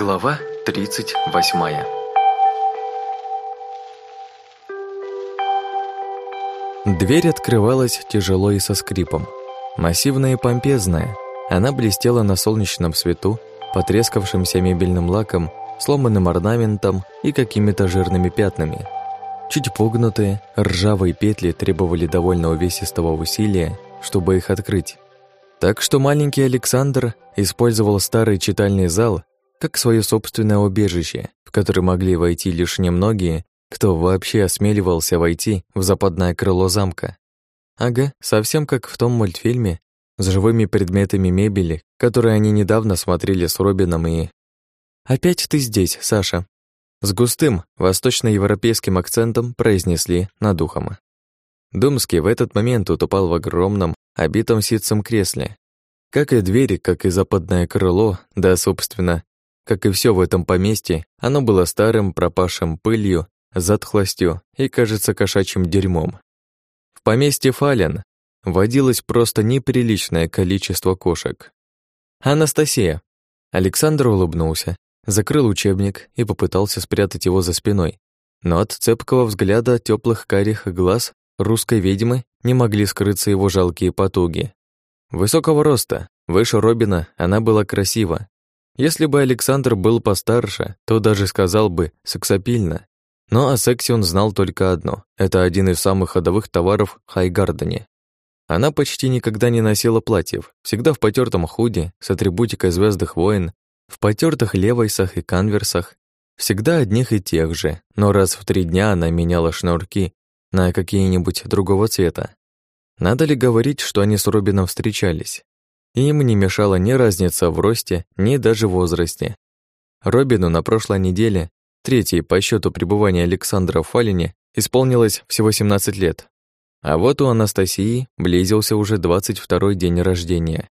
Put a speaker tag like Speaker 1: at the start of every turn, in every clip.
Speaker 1: Глава 38 Дверь открывалась тяжело и со скрипом. Массивная и помпезная, она блестела на солнечном свету, потрескавшимся мебельным лаком, сломанным орнаментом и какими-то жирными пятнами. Чуть погнутые, ржавые петли требовали довольно увесистого усилия, чтобы их открыть. Так что маленький Александр использовал старый читальный зал как свое собственное убежище, в которое могли войти лишь немногие, кто вообще осмеливался войти в западное крыло замка. Ага, совсем как в том мультфильме с живыми предметами мебели, которые они недавно смотрели с Робином и... «Опять ты здесь, Саша», с густым восточноевропейским акцентом произнесли над ухом. Думский в этот момент утопал в огромном, обитом ситцем кресле. Как и двери, как и западное крыло, да, собственно, как и все в этом поместье, оно было старым, пропавшим пылью, затхлостью и, кажется, кошачьим дерьмом. В поместье Фален водилось просто неприличное количество кошек. «Анастасия!» Александр улыбнулся, закрыл учебник и попытался спрятать его за спиной. Но от цепкого взгляда теплых карих глаз русской ведьмы не могли скрыться его жалкие потуги. Высокого роста, выше Робина, она была красива. Если бы Александр был постарше, то даже сказал бы сексапильно. Но о сексе он знал только одно – это один из самых ходовых товаров в Хайгардене. Она почти никогда не носила платьев, всегда в потертом худе, с атрибутикой звездных войн, в потертых левайсах и канверсах, всегда одних и тех же, но раз в три дня она меняла шнурки на какие-нибудь другого цвета. Надо ли говорить, что они с Робином встречались? Им не мешала ни разница в росте, ни даже возрасте. Робину на прошлой неделе, третьей по счету пребывания Александра в Фалине, исполнилось всего 17 лет. А вот у Анастасии близился уже 22-й день рождения.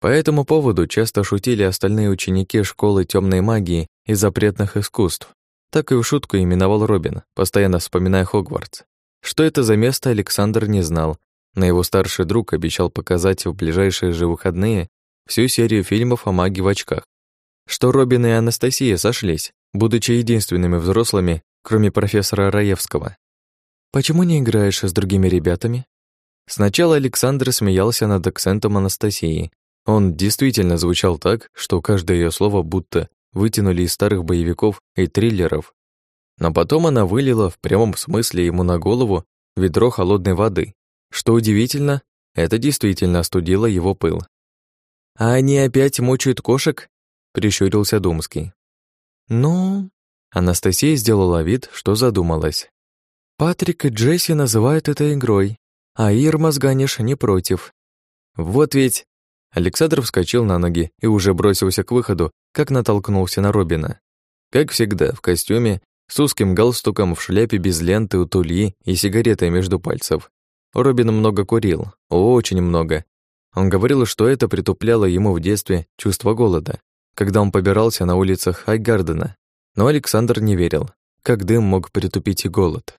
Speaker 1: По этому поводу часто шутили остальные ученики школы темной магии и запретных искусств. Так и в шутку именовал Робин, постоянно вспоминая Хогвартс. Что это за место, Александр не знал, но его старший друг обещал показать в ближайшие же выходные всю серию фильмов о маге в очках. Что Робин и Анастасия сошлись, будучи единственными взрослыми, кроме профессора Раевского. «Почему не играешь с другими ребятами?» Сначала Александр смеялся над акцентом Анастасии, он действительно звучал так, что каждое ее слово будто вытянули из старых боевиков и триллеров. Но потом она вылила в прямом смысле ему на голову ведро холодной воды. Что удивительно, это действительно остудило его пыл. «А они опять мучают кошек?» — прищурился Думский. «Ну...» — Анастасия сделала вид, что задумалась. «Патрик и Джесси называют это игрой, а Ирма с Ганиш не против. Вот ведь Александр вскочил на ноги и уже бросился к выходу, как натолкнулся на Робина. Как всегда, в костюме, с узким галстуком, в шляпе без ленты у тульи и сигаретой между пальцев. Робин много курил, очень много. Он говорил, что это притупляло ему в детстве чувство голода, когда он побирался на улицах Хайгардена. Но Александр не верил, как дым мог притупить и голод.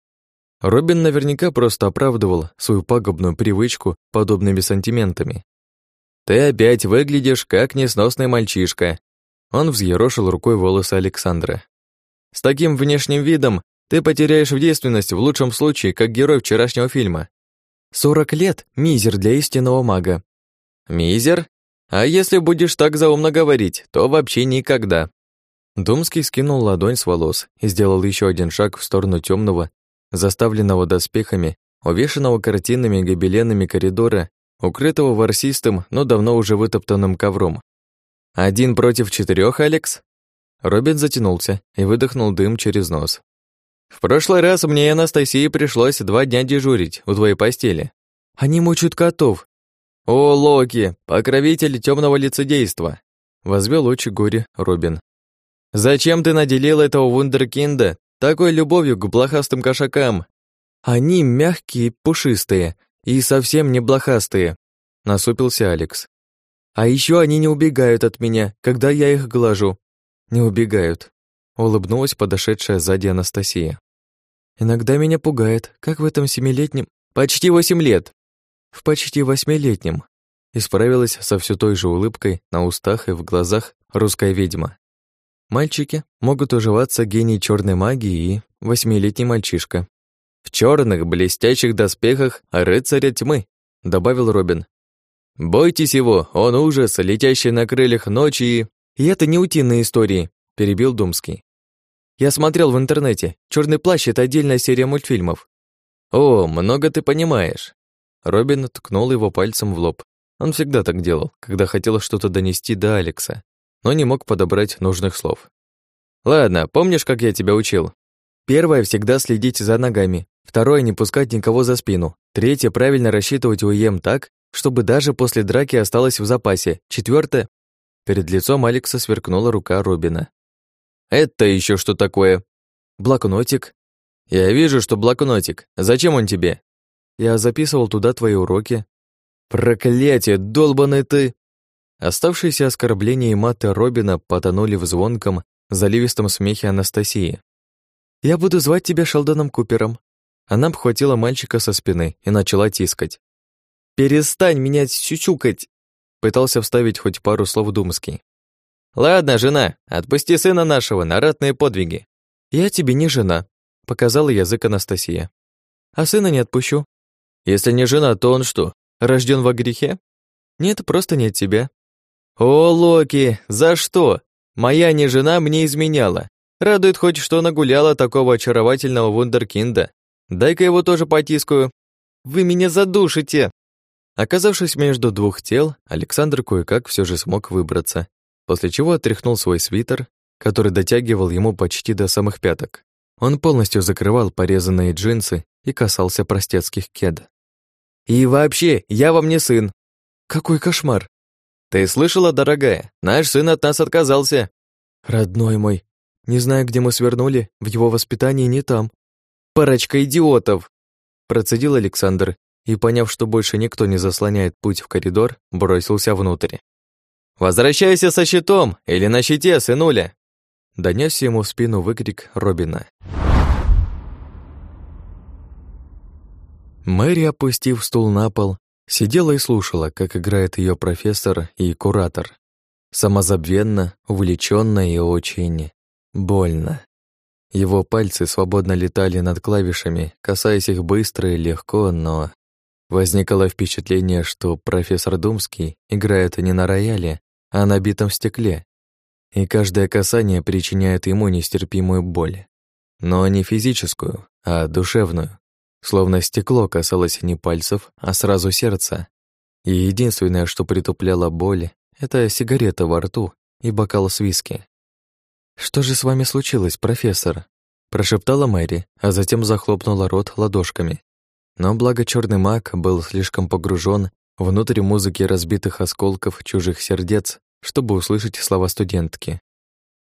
Speaker 1: Робин наверняка просто оправдывал свою пагубную привычку подобными сантиментами, «Ты опять выглядишь как несносный мальчишка». Он взъерошил рукой волосы Александра. «С таким внешним видом ты потеряешь в действенность в лучшем случае, как герой вчерашнего фильма. Сорок лет — мизер для истинного мага». «Мизер? А если будешь так заумно говорить, то вообще никогда». Думский скинул ладонь с волос и сделал еще один шаг в сторону темного, заставленного доспехами, увешанного картинами и гобеленами коридора укрытого ворсистым, но давно уже вытоптанным ковром. «Один против четырех, Алекс?» Робин затянулся и выдохнул дым через нос. «В прошлый раз мне и Анастасии пришлось два дня дежурить у твоей постели. Они мучают котов». «О, Локи, покровитель темного лицедейства!» Возвел очи горе Робин. «Зачем ты наделил этого вундеркинда такой любовью к блохастым кошакам? Они мягкие, пушистые, и совсем не блохастые», — насупился Алекс. «А еще они не убегают от меня, когда я их глажу». «Не убегают», — улыбнулась подошедшая сзади Анастасия. «Иногда меня пугает, как в этом семилетнем...» «Почти восемь лет!» «В почти восьмилетнем», — исправилась со все той же улыбкой на устах и в глазах русская ведьма. Мальчики могут уживаться гений черной магии и восьмилетний мальчишка. В черных блестящих доспехах рыцаря тьмы, добавил Робин. Бойтесь его, он ужас, летящий на крыльях ночи и... И это не утиные истории, перебил Думский. Я смотрел в интернете. Черный плащ это отдельная серия мультфильмов. О, много ты понимаешь. Робин ткнул его пальцем в лоб. Он всегда так делал, когда хотел что-то донести до Алекса, но не мог подобрать нужных слов. Ладно, помнишь, как я тебя учил? Первое всегда следить за ногами, второе не пускать никого за спину, третье правильно рассчитывать УЕМ так, чтобы даже после драки осталось в запасе. Четвертое перед лицом Алекса сверкнула рука Робина. Это еще что такое? Блокнотик. Я вижу, что блокнотик. Зачем он тебе? Я записывал туда твои уроки. Проклятие, долбаный ты! Оставшиеся оскорбления и маты Робина потонули в звонком, заливистом смехе Анастасии. «Я буду звать тебя Шелдоном Купером». Она обхватила мальчика со спины и начала тискать. «Перестань меня сючукать!» Пытался вставить хоть пару слов Думский. «Ладно, жена, отпусти сына нашего на ратные подвиги». «Я тебе не жена», — показала язык Анастасия. «А сына не отпущу». «Если не жена, то он что, рожден во грехе?» «Нет, просто не от тебя». «О, Локи, за что? Моя не жена мне изменяла. Радует хоть, что нагуляла такого очаровательного вундеркинда. Дай-ка его тоже потискаю. Вы меня задушите!» Оказавшись между двух тел, Александр кое-как все же смог выбраться после чего отряхнул свой свитер, который дотягивал ему почти до самых пяток. Он полностью закрывал порезанные джинсы и касался простецких кед. «И вообще, я вам не сын!» «Какой кошмар!» «Ты слышала, дорогая? Наш сын от нас отказался!» «Родной мой, не знаю, где мы свернули, в его воспитании не там». «Парочка идиотов!» Процедил Александр и, поняв, что больше никто не заслоняет путь в коридор, бросился внутрь. «Возвращайся со щитом или на щите, сынуля!» Донесся ему в спину выкрик Робина. Мэри, опустив стул на пол, сидела и слушала, как играет ее профессор и куратор. Самозабвенно, увлеченно и очень больно. Его пальцы свободно летали над клавишами, касаясь их быстро и легко, но возникало впечатление, что профессор Думский играет не на рояле, а на битом стекле, и каждое касание причиняет ему нестерпимую боль. Но не физическую, а душевную. Словно стекло касалось не пальцев, а сразу сердца. И единственное, что притупляло боль, это сигарета во рту и бокал с виски. «Что же с вами случилось, профессор?» прошептала Мэри, а затем захлопнула рот ладошками. Но благо черный маг был слишком погружен внутрь музыки разбитых осколков чужих сердец, чтобы услышать слова студентки.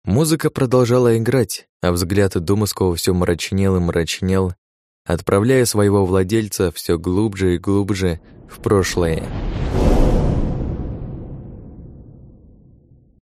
Speaker 1: Музыка продолжала играть, а взгляд Думовского все мрачнел и мрачнел, отправляя своего владельца все глубже и глубже в прошлое.